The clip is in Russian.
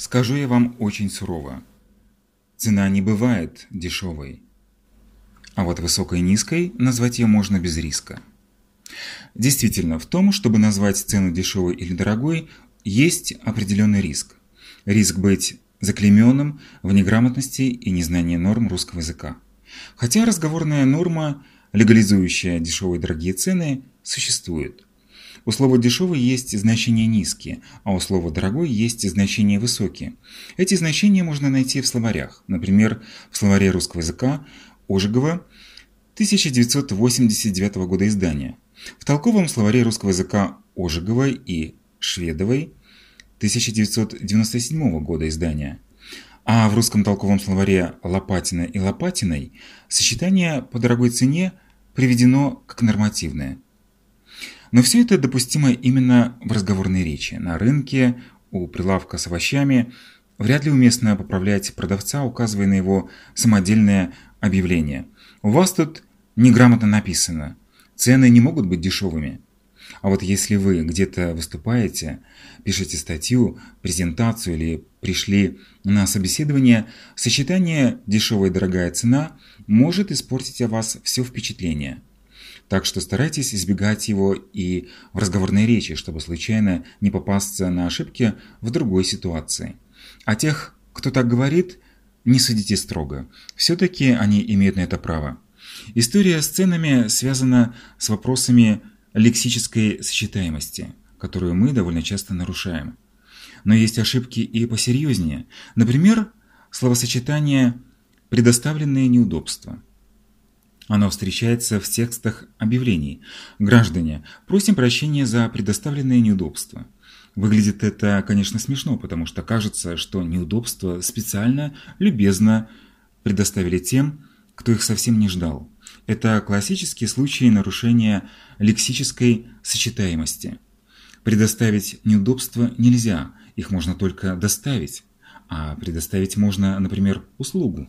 Скажу я вам очень сурово. Цена не бывает дешевой. А вот высокой и низкой назвать ее можно без риска. Действительно, в том, чтобы назвать цену дешевой или дорогой, есть определенный риск. Риск быть заклеменным в неграмотности и незнании норм русского языка. Хотя разговорная норма, легализующая дешевые и дорогие цены, существует. У слова «дешевый» есть значение «низкие», а у слова «дорогой» есть значение «высокие». Эти значения можно найти в словарях. Например, в словаре русского языка Ожегова 1989 года издания. В толковом словаре русского языка Ожеговой и Шведовой 1997 года издания. А в русском толковом словаре Лопатина и Лопатиной сочетание по дорогой цене приведено как нормативное – но все это допустимо именно в разговорной речи. На рынке, у прилавка с овощами вряд ли уместно поправлять продавца, указывая на его самодельное объявление. У вас тут неграмотно написано. Цены не могут быть дешевыми. А вот если вы где-то выступаете, пишете статью, презентацию или пришли на собеседование, сочетание «дешевая и дорогая цена» может испортить о вас все впечатление – так что старайтесь избегать его и в разговорной речи, чтобы случайно не попасться на ошибки в другой ситуации. А тех, кто так говорит, не судите строго. Все-таки они имеют на это право. История с ценами связана с вопросами лексической сочетаемости, которую мы довольно часто нарушаем. Но есть ошибки и посерьезнее. Например, словосочетание «предоставленные неудобства». Оно встречается в текстах объявлений. Граждане, просим прощения за предоставленные неудобства. Выглядит это, конечно, смешно, потому что кажется, что неудобства специально, любезно предоставили тем, кто их совсем не ждал. Это классический случай нарушения лексической сочетаемости. Предоставить неудобства нельзя, их можно только доставить, а предоставить можно, например, услугу.